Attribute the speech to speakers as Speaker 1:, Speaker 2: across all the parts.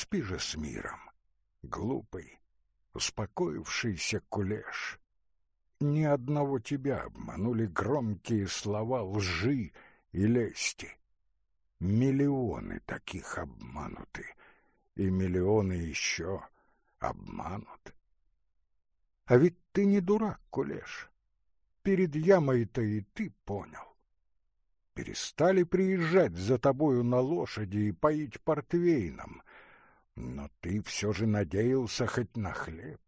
Speaker 1: Спи же с миром, глупый, успокоившийся кулеш. Ни одного тебя обманули громкие слова лжи и лести. Миллионы таких обмануты, и миллионы еще обманут. А ведь ты не дурак, Кулеш. Перед ямой-то и ты понял. Перестали приезжать за тобою на лошади и поить портвейном, но ты все же надеялся хоть на хлеб.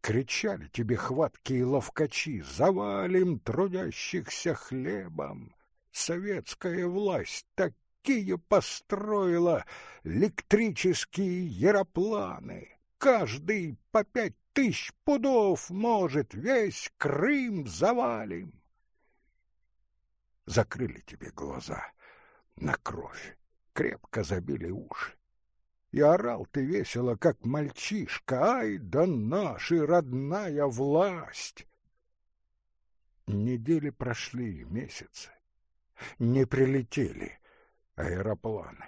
Speaker 1: Кричали тебе хваткие ловкачи, завалим трудящихся хлебом. Советская власть такие построила электрические яропланы. Каждый по пять тысяч пудов может, весь Крым завалим. Закрыли тебе глаза на кровь, крепко забили уши. И орал ты весело, как мальчишка, ай да наша родная власть! Недели прошли, месяцы. Не прилетели аэропланы.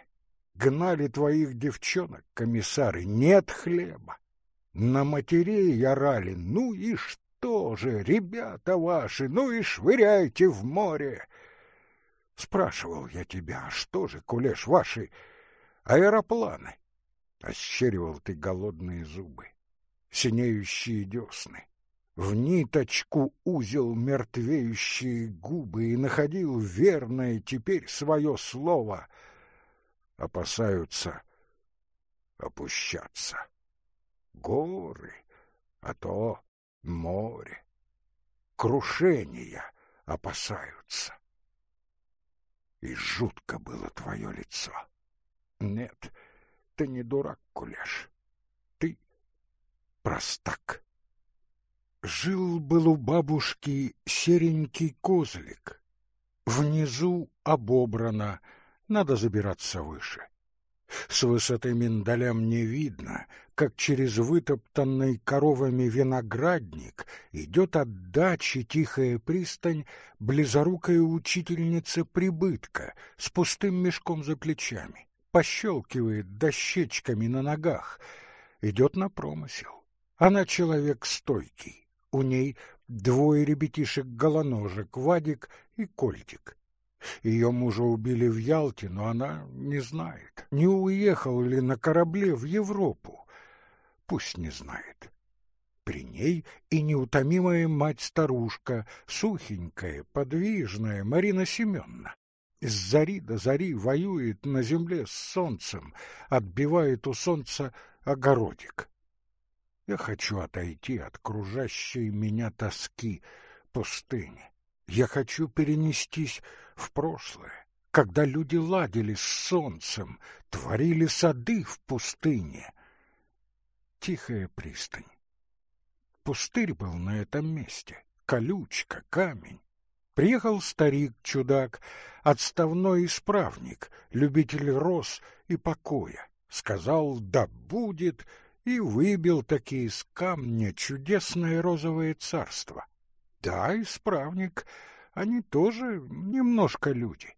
Speaker 1: Гнали твоих девчонок комиссары, нет хлеба. На матерей орали, ну и что же, ребята ваши, ну и швыряйте в море. Спрашивал я тебя, а что же, кулеш, ваши аэропланы? Ощеривал ты голодные зубы, синеющие десны, в ниточку узел мертвеющие губы и находил верное теперь свое слово. Опасаются опущаться. Горы, а то море. Крушения опасаются. И жутко было твое лицо. Нет, ты не дурак, Кулеш. Ты простак. Жил-был у бабушки серенький козлик. Внизу обобрано, надо забираться выше. С высоты миндалям не видно, как через вытоптанный коровами виноградник идет от дачи тихая пристань близорукая учительница прибытка с пустым мешком за плечами пощелкивает дощечками на ногах, идет на промысел. Она человек стойкий, у ней двое ребятишек-голоножек, Вадик и Кольтик. Ее мужа убили в Ялте, но она не знает, не уехал ли на корабле в Европу. Пусть не знает. При ней и неутомимая мать-старушка, сухенькая, подвижная Марина Семеновна. С зари до зари воюет на земле с солнцем, отбивает у солнца огородик. Я хочу отойти от кружащей меня тоски пустыни. Я хочу перенестись в прошлое, когда люди ладили с солнцем, творили сады в пустыне. Тихая пристань. Пустырь был на этом месте, колючка, камень. Приехал старик-чудак, отставной исправник, любитель роз и покоя. Сказал «да будет» и выбил таки из камня чудесное розовое царство. Да, исправник, они тоже немножко люди.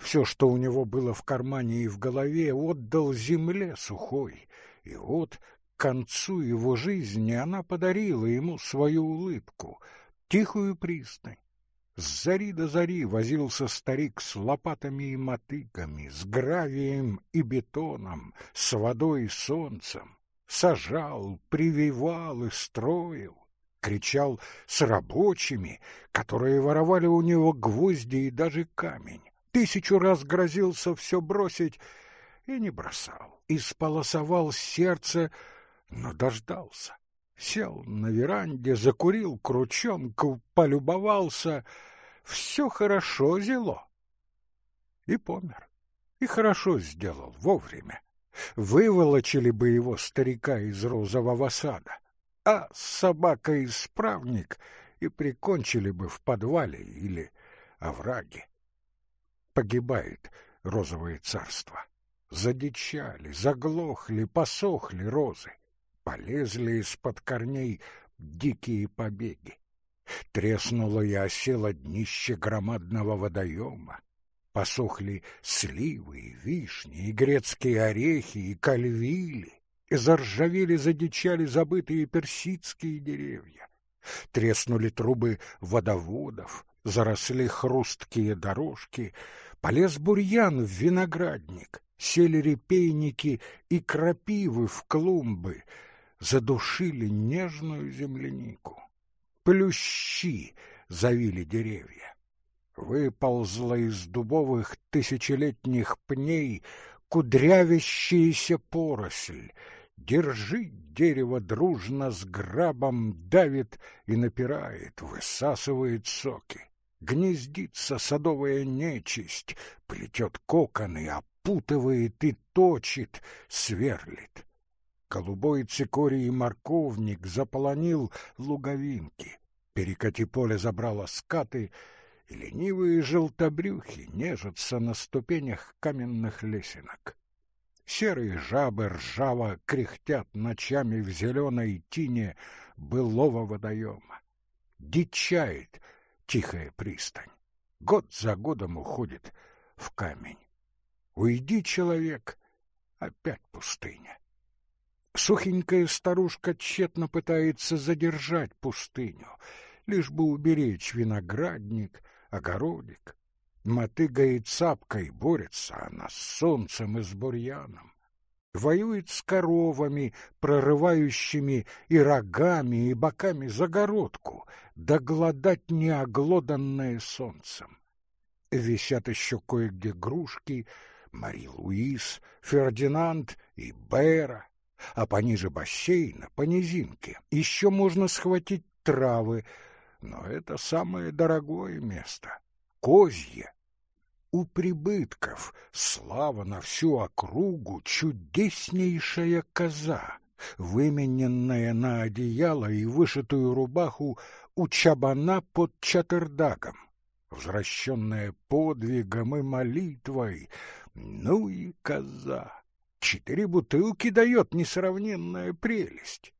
Speaker 1: Все, что у него было в кармане и в голове, отдал земле сухой. И вот к концу его жизни она подарила ему свою улыбку, тихую пристань, с зари до зари возился старик с лопатами и мотыками, с гравием и бетоном, с водой и солнцем. Сажал, прививал и строил. Кричал с рабочими, которые воровали у него гвозди и даже камень. Тысячу раз грозился все бросить и не бросал. Исполосовал сердце, но дождался. Сел на веранде, закурил крученку, полюбовался — все хорошо зело. И помер. И хорошо сделал, вовремя. Выволочили бы его старика из розового сада, а собака-исправник и прикончили бы в подвале или овраге. Погибает розовое царство. Задичали, заглохли, посохли розы, полезли из-под корней дикие побеги. Треснуло и осело днище громадного водоема. Посохли сливы и вишни, и грецкие орехи, и кальвили, и заржавели, задичали забытые персидские деревья. Треснули трубы водоводов, заросли хрусткие дорожки, полез бурьян в виноградник, сели репейники и крапивы в клумбы, задушили нежную землянику. Плющи завили деревья. Выползла из дубовых тысячелетних пней кудрявящаяся поросль. Держи дерево дружно с грабом, давит и напирает, высасывает соки. Гнездится садовая нечисть, плетет коконы, опутывает и точит, сверлит. Голубой цикорий и морковник заполонил луговинки. Перекати поле забрало скаты, и ленивые желтобрюхи нежатся на ступенях каменных лесенок. Серые жабы ржаво кряхтят ночами в зеленой тине былого водоема. Дичает тихая пристань. Год за годом уходит в камень. Уйди, человек, опять пустыня. Сухенькая старушка тщетно пытается задержать пустыню, лишь бы уберечь виноградник, огородик. Мотыга и цапкой борется она с солнцем и с бурьяном. Воюет с коровами, прорывающими и рогами, и боками загородку, да голодать неоглоданное солнцем. Висят еще кое-где грушки, Мари Луис, Фердинанд и Бера, а пониже бассейна, по низинке, еще можно схватить травы, но это самое дорогое место — козье. У прибытков слава на всю округу чудеснейшая коза, вымененная на одеяло и вышитую рубаху у чабана под чатырдаком, возвращенная подвигом и молитвой, ну и коза. Четыре бутылки дает несравненная прелесть.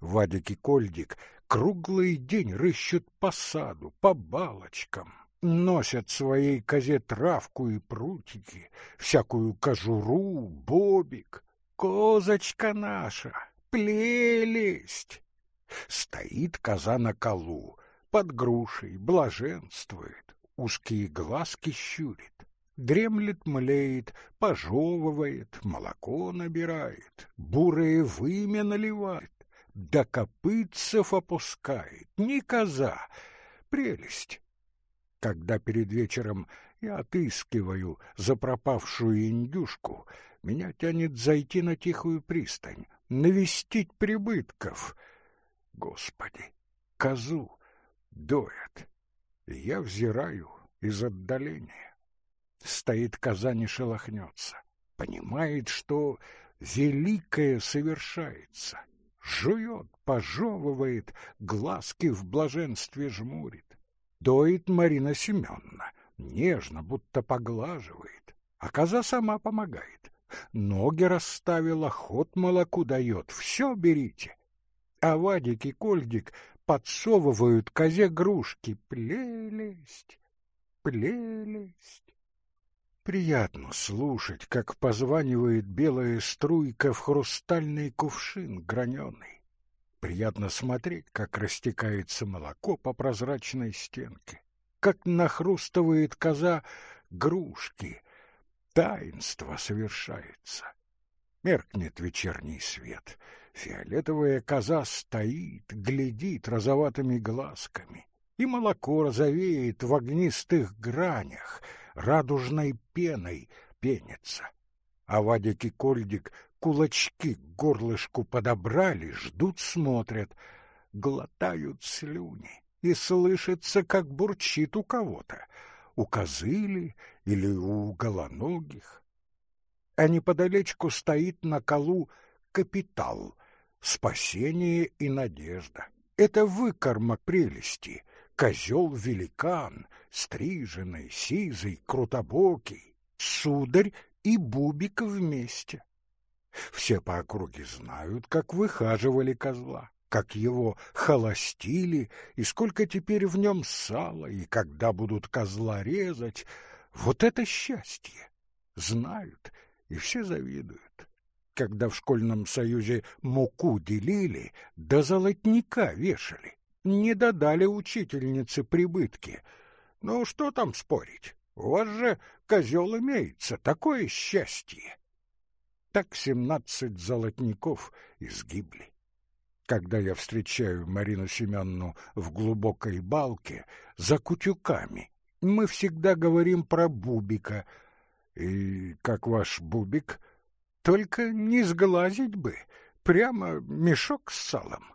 Speaker 1: Вадик и Кольдик круглый день рыщут по саду, по балочкам, носят своей козе травку и прутики, всякую кожуру, бобик. Козочка наша, плелесть! Стоит коза на колу, под грушей, блаженствует, узкие глазки щурит дремлет, млеет, пожевывает, молоко набирает, бурые вымя наливает, до копытцев опускает, не коза, прелесть. Когда перед вечером я отыскиваю запропавшую индюшку, меня тянет зайти на тихую пристань, навестить прибытков. Господи, козу доят, я взираю из отдаления. Стоит коза, не шелохнется. Понимает, что великое совершается. Жует, пожевывает, глазки в блаженстве жмурит. Доит Марина Семеновна, нежно, будто поглаживает. А коза сама помогает. Ноги расставила, ход молоку дает. Все берите. А Вадик и Кольдик подсовывают козе грушки. Плелесть, плелесть. Приятно слушать, как позванивает белая струйка в хрустальный кувшин граненый. Приятно смотреть, как растекается молоко по прозрачной стенке, как нахрустывает коза грушки. Таинство совершается. Меркнет вечерний свет. Фиолетовая коза стоит, глядит розоватыми глазками, и молоко розовеет в огнистых гранях — радужной пеной пенится. А Вадик и Кольдик кулачки к горлышку подобрали, ждут, смотрят, глотают слюни, и слышится, как бурчит у кого-то, у козыли или у голоногих. А неподалечку стоит на колу капитал, спасение и надежда. Это выкормок прелести, козел-великан, стриженный, сизый, крутобокий, сударь и Бубик вместе. Все по округе знают, как выхаживали козла, как его холостили, и сколько теперь в нем сала, и когда будут козла резать, Вот это счастье! Знают, и все завидуют. Когда в школьном союзе муку делили, до золотника вешали. Не додали учительнице прибытки. Ну, что там спорить? У вас же козел имеется, такое счастье. Так семнадцать золотников изгибли. Когда я встречаю Марину Семеновну в глубокой балке за кутюками, мы всегда говорим про Бубика. И как ваш Бубик, только не сглазить бы, прямо мешок с салом.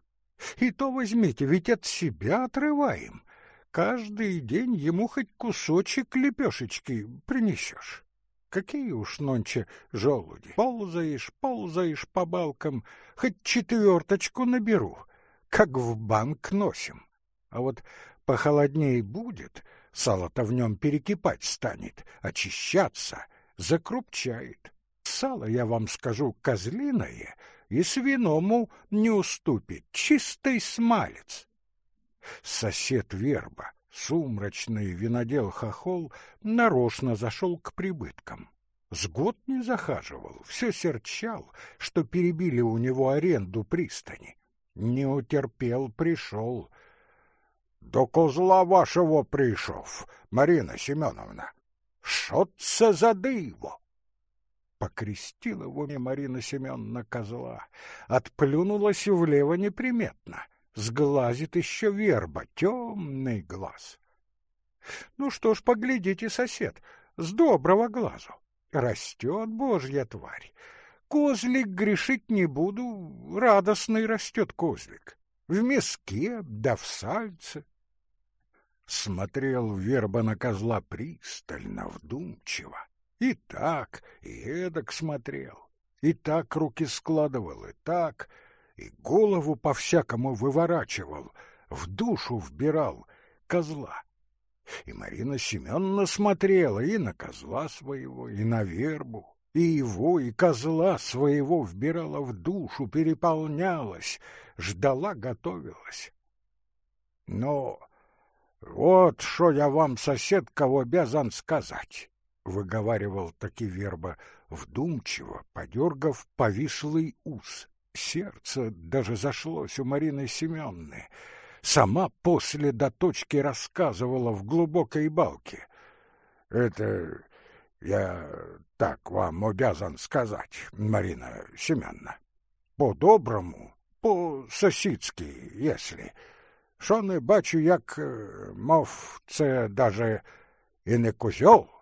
Speaker 1: И то возьмите, ведь от себя отрываем. Каждый день ему хоть кусочек лепешечки принесешь. Какие уж нонче желуди. Ползаешь, ползаешь по балкам, хоть четверточку наберу, как в банк носим. А вот похолодней будет, сало-то в нем перекипать станет, очищаться, закрупчает. Сало, я вам скажу, козлиное, и свиному не уступит, чистый смалец. Сосед Верба, сумрачный винодел-хохол, нарочно зашел к прибыткам. С год не захаживал, все серчал, что перебили у него аренду пристани. Не утерпел, пришел. — До козла вашего пришов, Марина Семеновна. Це за диво? Покрестила в уме Марина Семеновна козла, отплюнулась влево неприметно — сглазит еще верба, темный глаз. Ну что ж, поглядите, сосед, с доброго глазу. Растет божья тварь. Козлик грешить не буду, радостный растет козлик. В миске, да в сальце. Смотрел верба на козла пристально, вдумчиво. И так, и эдак смотрел, и так руки складывал, и так — и голову по-всякому выворачивал, в душу вбирал козла. И Марина Семеновна смотрела и на козла своего, и на вербу, и его, и козла своего вбирала в душу, переполнялась, ждала, готовилась. Но вот что я вам, сосед, кого обязан сказать, — выговаривал таки верба вдумчиво, подергав повислый ус. Сердце даже зашлось у Марины Семенны. Сама после до точки рассказывала в глубокой балке. Это я так вам обязан сказать, Марина Семеновна. По-доброму, по-сусідськи, если. Що не бачу, як, мов, це даже и не козел.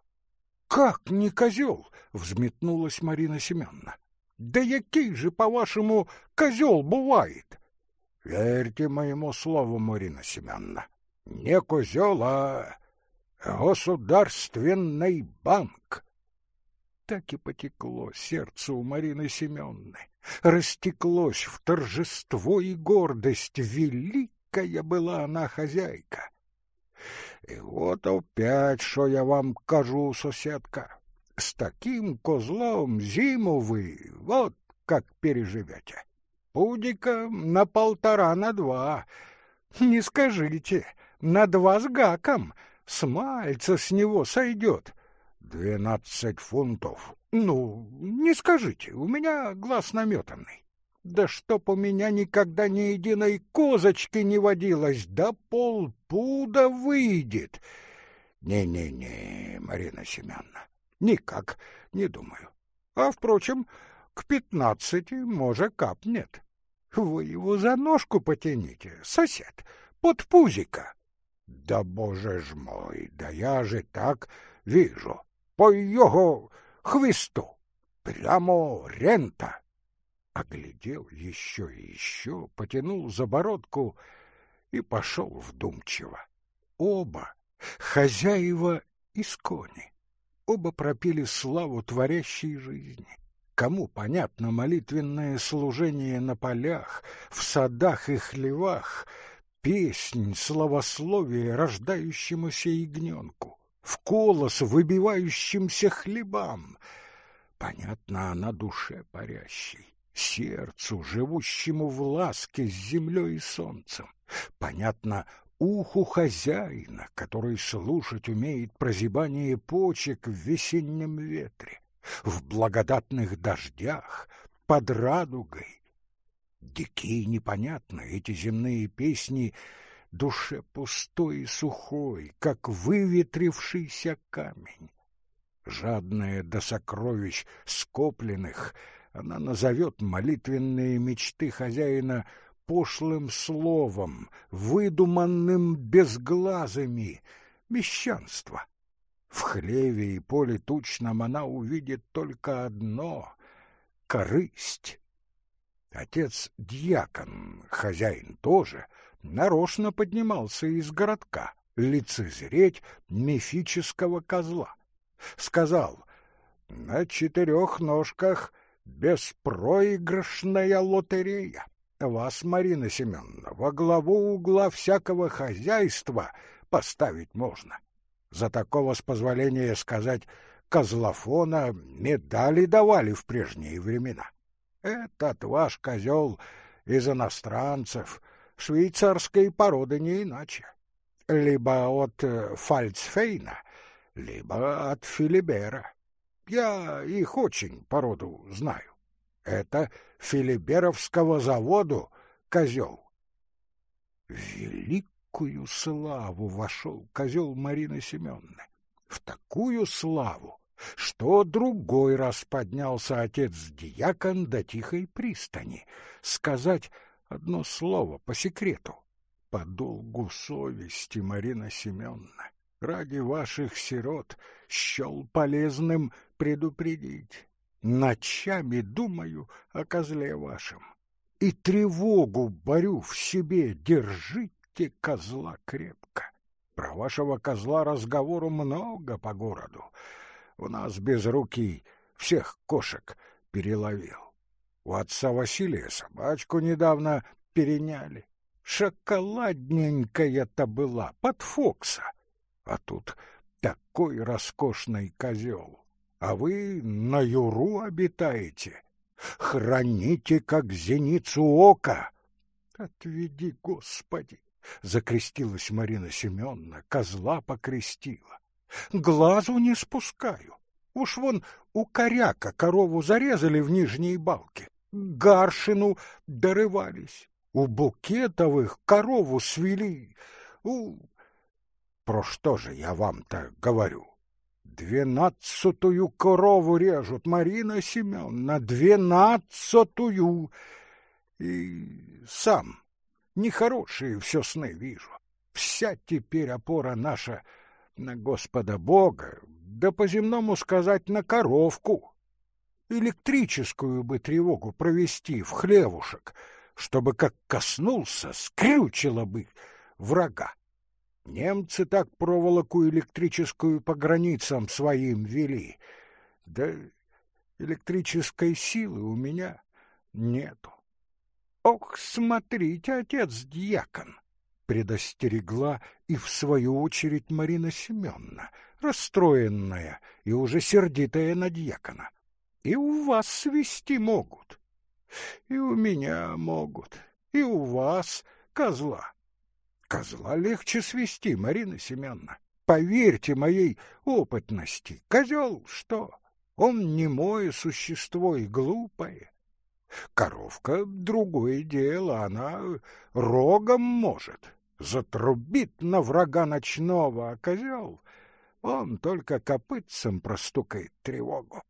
Speaker 1: Как не козел? взметнулась Марина Семеновна. Да який же, по-вашему, козел бывает? Верьте моему слову, Марина Семеновна, не козел, а государственный банк. Так и потекло сердце у Марины Семеновны, растеклось в торжество и гордость. Великая была она хозяйка. И вот опять, что я вам кажу, соседка, с таким козлом зиму вы вот как переживете. Пудика на полтора, на два. Не скажите, на два с гаком. Смальца с него сойдет. Двенадцать фунтов. Ну, не скажите, у меня глаз наметанный. Да чтоб у меня никогда ни единой козочки не водилось, да полпуда выйдет. Не-не-не, Марина Семеновна, Никак не думаю. А, впрочем, к пятнадцати, может, капнет. Вы его за ножку потяните, сосед, под пузика. Да, боже ж мой, да я же так вижу. По його хвисту. Прямо рента. Оглядел еще и еще, потянул за бородку и пошел вдумчиво. Оба хозяева из кони оба пропели славу творящей жизни. Кому понятно молитвенное служение на полях, в садах и хлевах, песнь, славословие рождающемуся ягненку, в колос выбивающимся хлебам? Понятно она душе парящей, сердцу, живущему в ласке с землей и солнцем. Понятно уху хозяина, который слушать умеет прозябание почек в весеннем ветре, в благодатных дождях, под радугой. Дикие и непонятны эти земные песни душе пустой и сухой, как выветрившийся камень. Жадная до сокровищ скопленных, она назовет молитвенные мечты хозяина пошлым словом, выдуманным безглазыми, мещанство. В хлеве и поле тучном она увидит только одно — корысть. Отец дьякон, хозяин тоже, нарочно поднимался из городка лицезреть мифического козла. Сказал, на четырех ножках беспроигрышная лотерея. Вас, Марина Семеновна, во главу угла всякого хозяйства поставить можно. За такого, с позволения сказать, козлофона медали давали в прежние времена. Этот ваш козел из иностранцев, швейцарской породы не иначе. Либо от э, Фальцфейна, либо от Филибера. Я их очень породу знаю. Это Филиберовского заводу козел. великую славу вошел козел Марины Семеновны. В такую славу, что другой раз поднялся отец-диакон до тихой пристани, сказать одно слово по секрету. По долгу совести, Марина Семеновна, ради ваших сирот счел полезным предупредить. Ночами думаю о козле вашем, и тревогу борю в себе, держите козла крепко. Про вашего козла разговору много по городу. У нас без руки всех кошек переловил. У отца Василия собачку недавно переняли. Шоколадненькая-то была, под Фокса. А тут такой роскошный козел а вы на юру обитаете. Храните, как зеницу ока. Отведи, Господи! Закрестилась Марина Семеновна, козла покрестила. Глазу не спускаю. Уж вон у коряка корову зарезали в нижней балке, гаршину дорывались, у букетовых корову свели. У... Про что же я вам-то говорю? Двенадцатую корову режут, Марина Семеновна, двенадцатую. И сам нехорошие все сны вижу. Вся теперь опора наша на Господа Бога, да по-земному сказать на коровку. Электрическую бы тревогу провести в хлевушек, чтобы как коснулся, скрючило бы врага. Немцы так проволоку электрическую по границам своим вели. Да электрической силы у меня нету. Ох, смотрите, отец-дьякон! Предостерегла и в свою очередь Марина Семеновна, расстроенная и уже сердитая на дьякона. И у вас свести могут, и у меня могут, и у вас, козла. Козла легче свести, Марина Семеновна. Поверьте моей опытности. Козел что? Он не мое существо и глупое. Коровка — другое дело, она рогом может. Затрубит на врага ночного, а козел, он только копытцем простукает тревогу.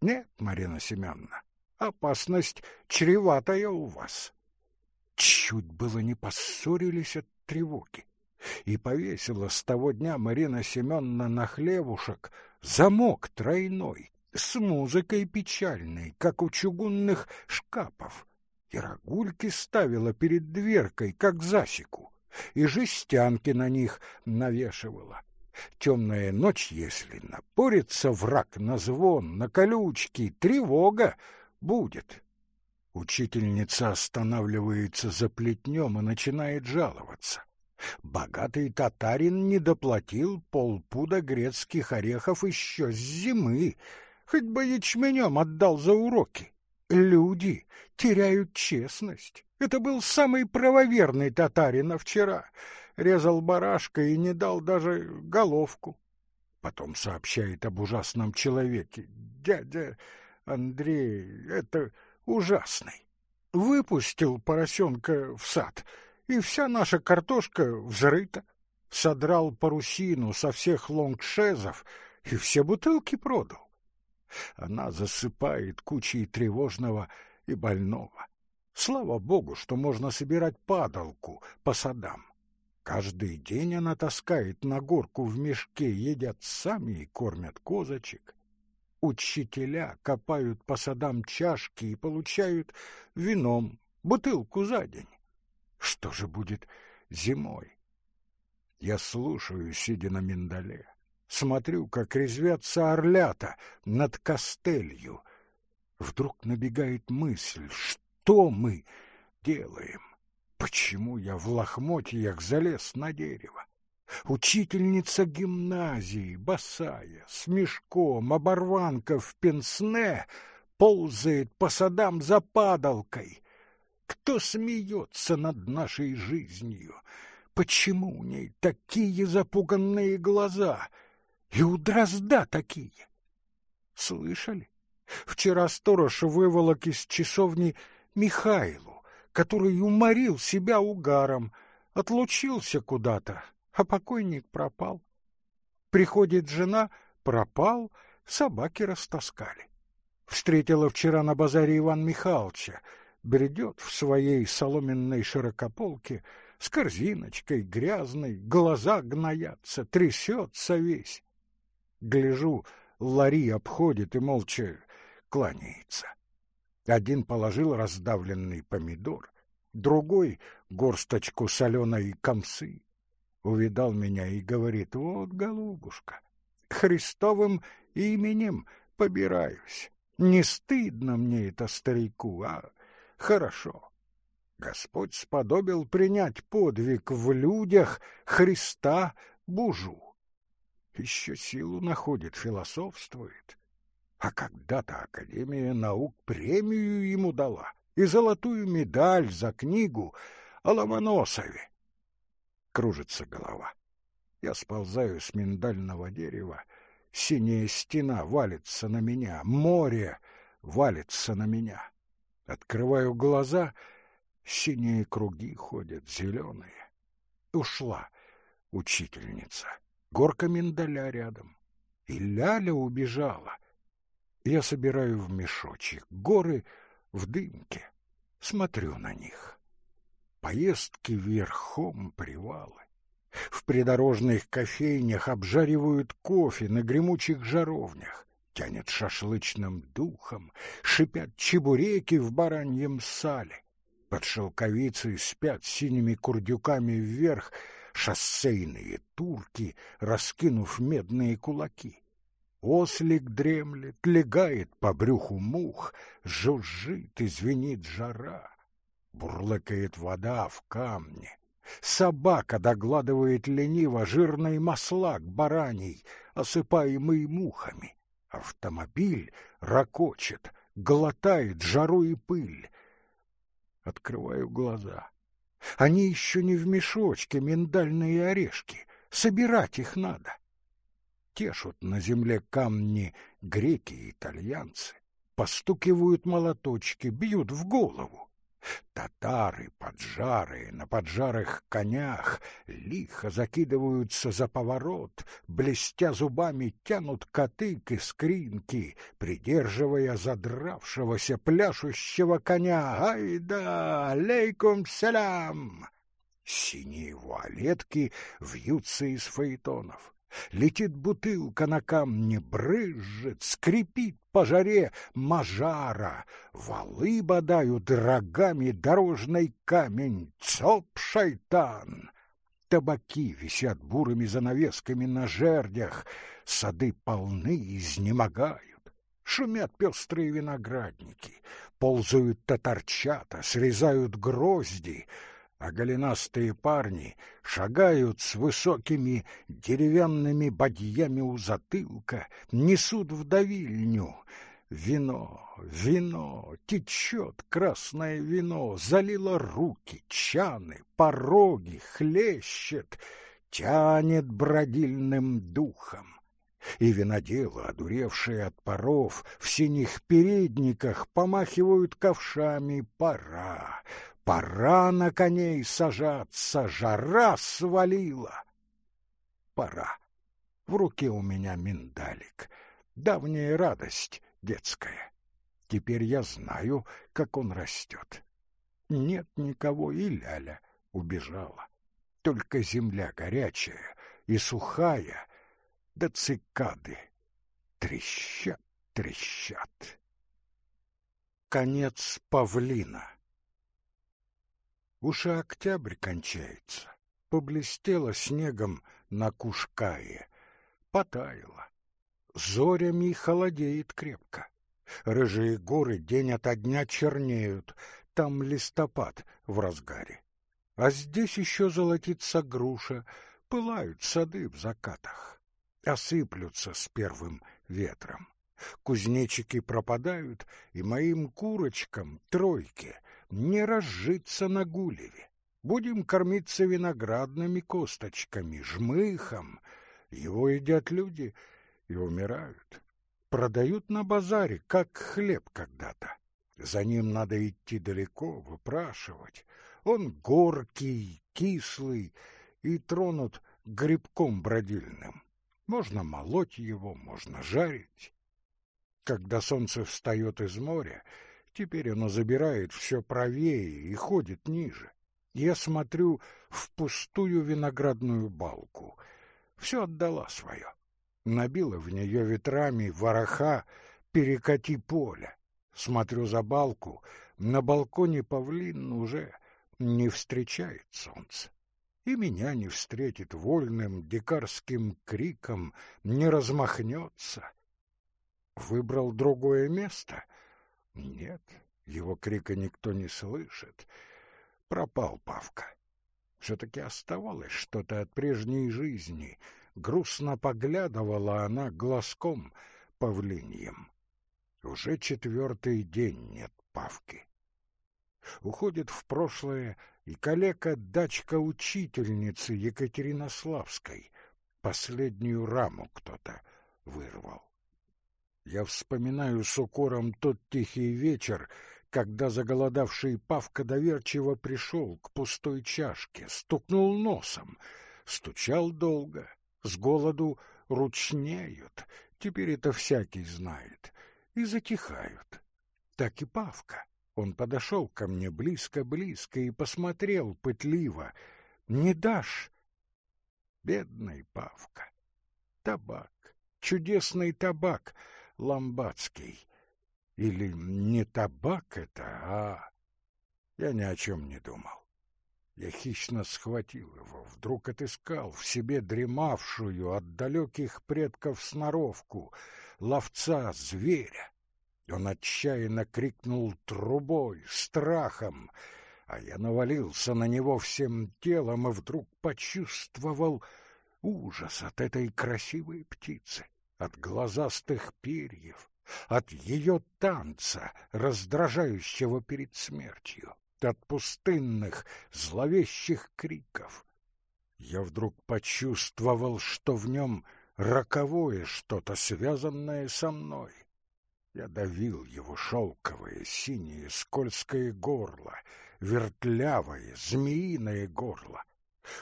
Speaker 1: Нет, Марина Семеновна, опасность чреватая у вас. Чуть было не поссорились от тревоги. И повесила с того дня Марина Семеновна на хлевушек замок тройной, с музыкой печальной, как у чугунных шкапов. И рогульки ставила перед дверкой, как засеку, и жестянки на них навешивала. Темная ночь, если напорится враг на звон, на колючки, тревога будет. Учительница останавливается за плетнем и начинает жаловаться. Богатый татарин не доплатил полпуда грецких орехов еще с зимы, хоть бы ячменем отдал за уроки. Люди теряют честность. Это был самый правоверный татарин вчера. Резал барашка и не дал даже головку. Потом сообщает об ужасном человеке. Дядя Андрей, это ужасный. Выпустил поросенка в сад, и вся наша картошка взрыта. Содрал парусину со всех лонгшезов и все бутылки продал. Она засыпает кучей тревожного и больного. Слава богу, что можно собирать падалку по садам. Каждый день она таскает на горку в мешке, едят сами и кормят козочек. Учителя копают по садам чашки и получают вином бутылку за день. Что же будет зимой? Я слушаю, сидя на миндале. Смотрю, как резвятся орлята над костелью. Вдруг набегает мысль, что мы делаем? Почему я в лохмотьях залез на дерево? Учительница гимназии, босая, с мешком, оборванка в пенсне, ползает по садам за падалкой. Кто смеется над нашей жизнью? Почему у ней такие запуганные глаза — и у дрозда такие. Слышали? Вчера сторож выволок из часовни Михайлу, который уморил себя угаром, отлучился куда-то, а покойник пропал. Приходит жена, пропал, собаки растаскали. Встретила вчера на базаре Иван Михайловича, бредет в своей соломенной широкополке с корзиночкой грязной, глаза гноятся, трясется весь. Гляжу, Лари обходит и молча кланяется. Один положил раздавленный помидор, другой — горсточку соленой комсы. Увидал меня и говорит, вот, голубушка, Христовым именем побираюсь. Не стыдно мне это старику, а хорошо. Господь сподобил принять подвиг в людях Христа Бужу еще силу находит, философствует. А когда-то Академия наук премию ему дала и золотую медаль за книгу о Ломоносове. Кружится голова. Я сползаю с миндального дерева, синяя стена валится на меня, море валится на меня. Открываю глаза, синие круги ходят, зеленые. Ушла учительница горка миндаля рядом. И Ляля убежала. Я собираю в мешочек горы в дымке, смотрю на них. Поездки верхом, привалы. В придорожных кофейнях обжаривают кофе на гремучих жаровнях, тянет шашлычным духом, шипят чебуреки в бараньем сале. Под шелковицей спят синими курдюками вверх — шоссейные турки, раскинув медные кулаки. Ослик дремлет, легает по брюху мух, жужжит и звенит жара. Бурлыкает вода в камне. Собака догладывает лениво жирный маслак бараний, осыпаемый мухами. Автомобиль ракочет, глотает жару и пыль. Открываю глаза. Они еще не в мешочке, миндальные орешки. Собирать их надо. Тешут на земле камни греки и итальянцы. Постукивают молоточки, бьют в голову. Татары, поджарые, на поджарых конях, лихо закидываются за поворот, блестя зубами тянут коты к искринке, придерживая задравшегося пляшущего коня. «Ай да! Алейкум салям!» Синие вуалетки вьются из фаэтонов. Летит бутылка на камне, брызжет, скрипит по жаре мажара. Валы бодают рогами дорожный камень. Цоп, шайтан! Табаки висят бурыми занавесками на жердях. Сады полны, изнемогают. Шумят пестрые виноградники. Ползают татарчата, срезают грозди — а голенастые парни шагают с высокими деревянными бадьями у затылка, несут в давильню. Вино, вино, течет красное вино, залило руки, чаны, пороги, хлещет, тянет бродильным духом. И виноделы, одуревшие от паров, в синих передниках помахивают ковшами «Пора! Пора на коней сажаться! Жара свалила!» Пора. В руке у меня миндалик. Давняя радость детская. Теперь я знаю, как он растет. Нет никого, и Ляля убежала. Только земля горячая и сухая, да цикады трещат, трещат. Конец павлина. Уже октябрь кончается. Поблестело снегом на Кушкае. Потаяло. Зорями холодеет крепко. Рыжие горы день ото дня чернеют. Там листопад в разгаре. А здесь еще золотится груша, пылают сады в закатах осыплются с первым ветром. Кузнечики пропадают, и моим курочкам, тройке, не разжиться на Гулеве. Будем кормиться виноградными косточками, жмыхом. Его едят люди и умирают. Продают на базаре, как хлеб когда-то. За ним надо идти далеко, выпрашивать. Он горький, кислый и тронут грибком бродильным. Можно молоть его, можно жарить. Когда солнце встает из моря, теперь оно забирает все правее и ходит ниже. Я смотрю в пустую виноградную балку. Все отдала свое. Набила в нее ветрами вороха перекати поля. Смотрю за балку, на балконе павлин уже не встречает солнце и меня не встретит вольным дикарским криком, не размахнется. Выбрал другое место? Нет, его крика никто не слышит. Пропал Павка. Все-таки оставалось что-то от прежней жизни. Грустно поглядывала она глазком павлиньем. Уже четвертый день нет Павки. Уходит в прошлое и калека-дачка учительницы Екатеринославской. Последнюю раму кто-то вырвал. Я вспоминаю с укором тот тихий вечер, когда заголодавший Павка доверчиво пришел к пустой чашке, стукнул носом, стучал долго, с голоду ручнеют, теперь это всякий знает, и затихают. Так и Павка. Он подошел ко мне близко-близко и посмотрел пытливо. «Не дашь?» Бедный Павка. Табак, чудесный табак, ламбадский. Или не табак это, а... Я ни о чем не думал. Я хищно схватил его, вдруг отыскал в себе дремавшую от далеких предков сноровку, ловца, зверя. Он отчаянно крикнул трубой, страхом, а я навалился на него всем телом и вдруг почувствовал ужас от этой красивой птицы, от глазастых перьев, от ее танца, раздражающего перед смертью, от пустынных, зловещих криков. Я вдруг почувствовал, что в нем роковое что-то, связанное со мной. Я давил его шелковое, синее, скользкое горло, вертлявое, змеиное горло.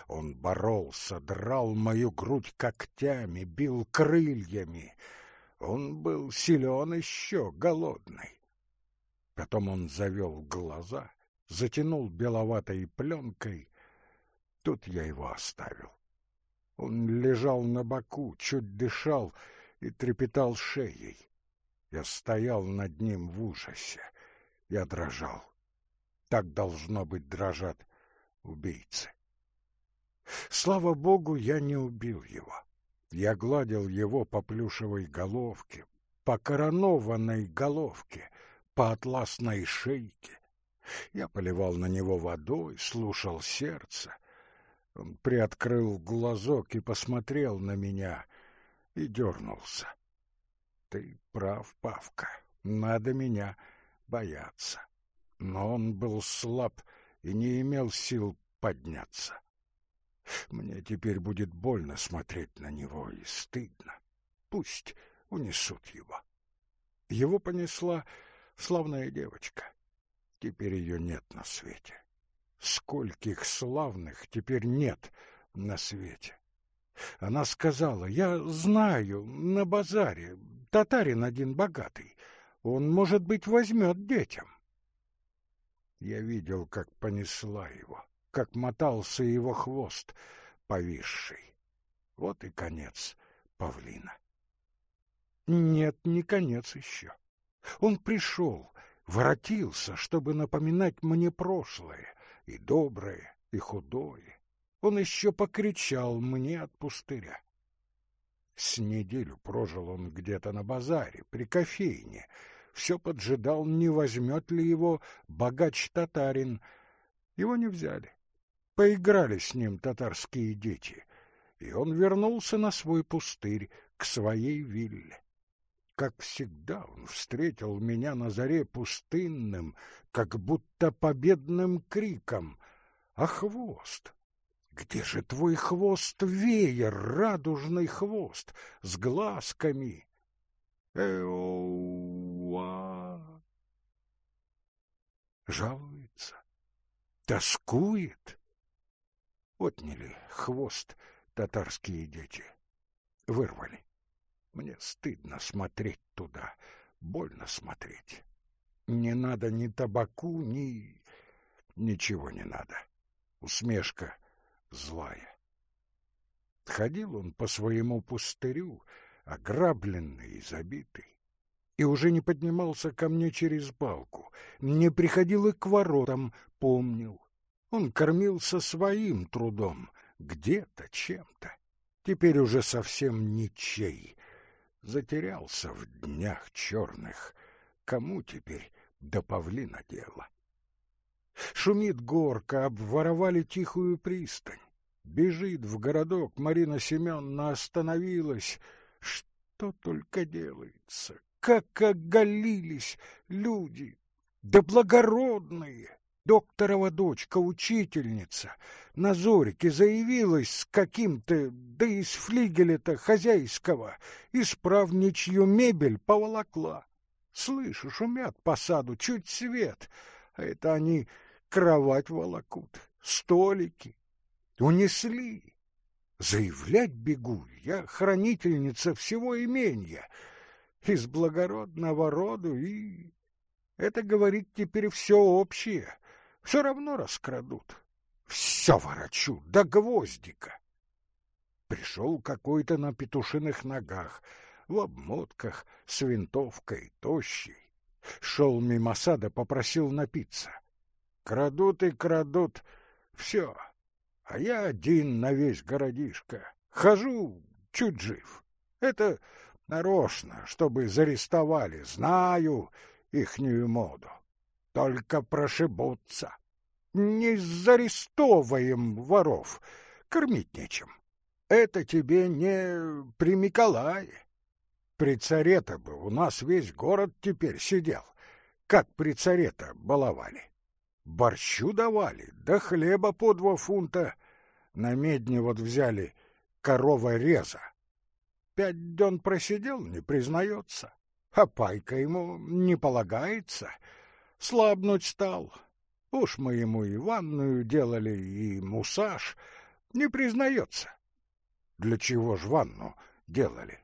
Speaker 1: Он боролся, драл мою грудь когтями, бил крыльями. Он был силен еще, голодный. Потом он завел глаза, затянул беловатой пленкой. Тут я его оставил. Он лежал на боку, чуть дышал и трепетал шеей. Я стоял над ним в ужасе. Я дрожал. Так должно быть дрожат убийцы. Слава богу, я не убил его. Я гладил его по плюшевой головке, по коронованной головке, по атласной шейке. Я поливал на него водой, слушал сердце. Он приоткрыл глазок и посмотрел на меня и дернулся. Ты прав, Павка, Надо меня бояться. Но он был слаб и не имел сил подняться. Мне теперь будет больно смотреть на него и стыдно. Пусть унесут его. Его понесла славная девочка. Теперь ее нет на свете. Скольких славных теперь нет на свете. Она сказала, я знаю, на базаре татарин один богатый. Он, может быть, возьмет детям. Я видел, как понесла его, как мотался его хвост, повисший. Вот и конец павлина. Нет, не конец еще. Он пришел, воротился, чтобы напоминать мне прошлое, и доброе, и худое. Он еще покричал мне от пустыря. С неделю прожил он где-то на базаре, при кофейне. Все поджидал, не возьмет ли его богач-татарин. Его не взяли. Поиграли с ним татарские дети, и он вернулся на свой пустырь, к своей вилле. Как всегда он встретил меня на заре пустынным, как будто победным криком. А хвост? Где же твой хвост-веер, радужный хвост, с глазками? Эуа! Жалуется, тоскует. Отняли хвост татарские дети, вырвали. Мне стыдно смотреть туда, больно смотреть. Не надо ни табаку, ни... Ничего не надо. Усмешка злая. Ходил он по своему пустырю, ограбленный и забитый, и уже не поднимался ко мне через балку, не приходил и к воротам, помнил. Он кормился своим трудом, где-то, чем-то. Теперь уже совсем ничей, затерялся в днях черных. Кому теперь до павлина дело? Шумит горка, обворовали тихую пристань. Бежит в городок, Марина Семеновна остановилась. Что только делается, как оголились люди, да благородные! Докторова дочка, учительница, на зорике заявилась с каким-то, да из флигеля-то хозяйского, исправничью мебель поволокла. Слышу, шумят по саду, чуть свет, а это они кровать волокут, столики. Унесли. Заявлять бегу, я хранительница всего имения, из благородного роду, и... Это, говорит, теперь все общее — все равно раскрадут. Все ворочу, до гвоздика. Пришел какой-то на петушиных ногах, в обмотках, с винтовкой, тощий. Шел мимо сада, попросил напиться. Крадут и крадут, все. А я один на весь городишко. Хожу, чуть жив. Это нарочно, чтобы зарестовали. Знаю ихнюю моду только прошибутся. Не зарестовываем воров, кормить нечем. Это тебе не при Миколае. При царе-то бы у нас весь город теперь сидел. Как при царе-то баловали. Борщу давали, да хлеба по два фунта. На медне вот взяли корова реза. Пять дён просидел, не признается. А пайка ему не полагается — слабнуть стал. Уж мы ему и ванную делали, и мусаж. Не признается. Для чего ж ванну делали?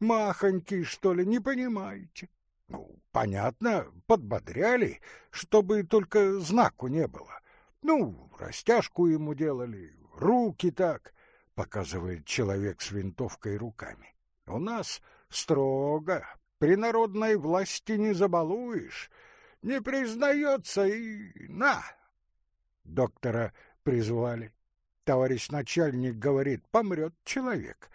Speaker 1: Махонький, что ли, не понимаете? Ну, понятно, подбодряли, чтобы только знаку не было. Ну, растяжку ему делали, руки так, показывает человек с винтовкой руками. У нас строго, при народной власти не забалуешь, не признается и на. Доктора призвали. Товарищ начальник говорит, помрет человек.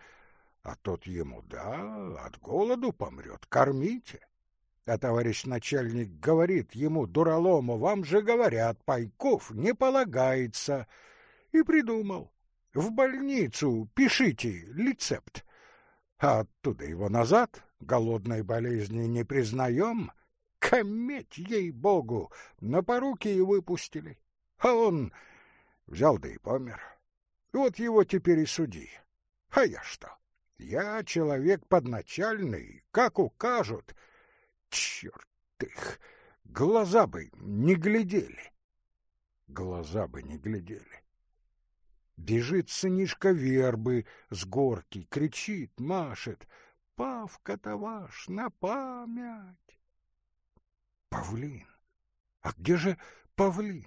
Speaker 1: А тот ему, да, от голоду помрет, кормите. А товарищ начальник говорит ему, дуралому, вам же говорят, пайков не полагается. И придумал. В больницу пишите рецепт. а оттуда его назад, голодной болезни не признаем, кометь ей-богу, на поруки и выпустили. А он взял да и помер. Вот его теперь и суди. А я что? Я человек подначальный, как укажут. Черт их, глаза бы не глядели. Глаза бы не глядели. Бежит сынишка вербы с горки, кричит, машет. Павка-то ваш на память. Павлин. А где же Павлин?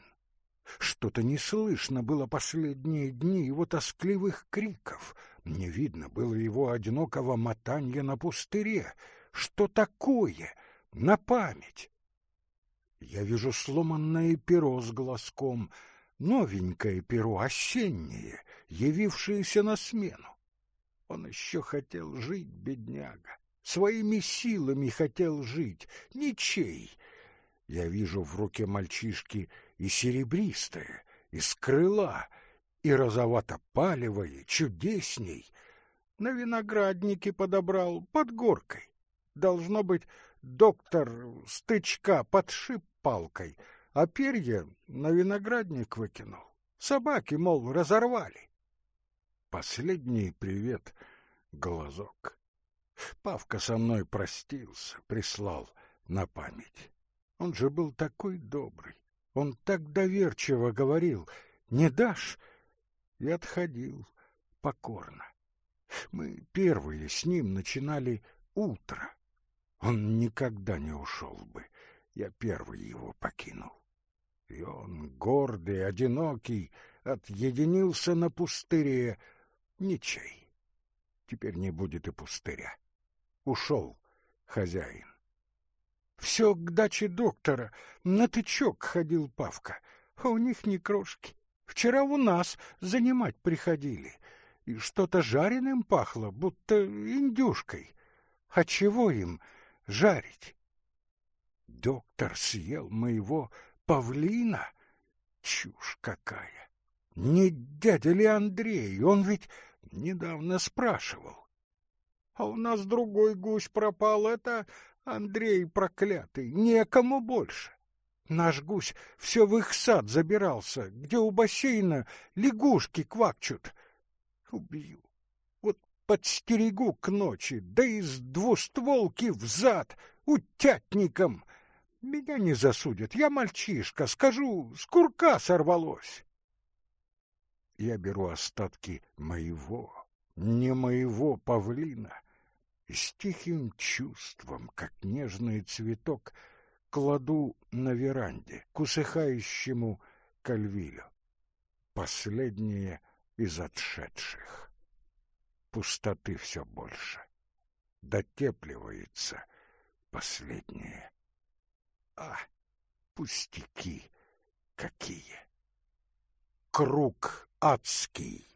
Speaker 1: Что-то не слышно было последние дни его тоскливых криков. Не видно было его одинокого мотанья на пустыре. Что такое? На память. Я вижу сломанное перо с глазком, новенькое перо, осеннее, явившееся на смену. Он еще хотел жить, бедняга, своими силами хотел жить, ничей. Я вижу в руке мальчишки и серебристое, из крыла, и розовато-палевое, чудесней. На винограднике подобрал под горкой. Должно быть, доктор стычка подшиб палкой, а перья на виноградник выкинул. Собаки, мол, разорвали. Последний привет, глазок. Павка со мной простился, прислал на память. Он же был такой добрый. Он так доверчиво говорил «Не дашь?» и отходил покорно. Мы первые с ним начинали утро. Он никогда не ушел бы. Я первый его покинул. И он, гордый, одинокий, отъединился на пустыре. Ничей. Теперь не будет и пустыря. Ушел хозяин. Все к даче доктора. На тычок ходил Павка. А у них ни крошки. Вчера у нас занимать приходили. И что-то жареным пахло, будто индюшкой. А чего им жарить? Доктор съел моего павлина? Чушь какая! Не дядя ли Андрей? Он ведь недавно спрашивал. А у нас другой гусь пропал. Это Андрей проклятый, некому больше. Наш гусь все в их сад забирался, где у бассейна лягушки квакчут. Убью. Вот подстерегу к ночи, да из двустволки в зад, утятником. Меня не засудят, я мальчишка, скажу, с курка сорвалось. Я беру остатки моего, не моего павлина, с тихим чувством, как нежный цветок, кладу на веранде к усыхающему кальвилю. Последнее из отшедших. Пустоты все больше. Дотепливается последнее. А, пустяки какие! Круг адский!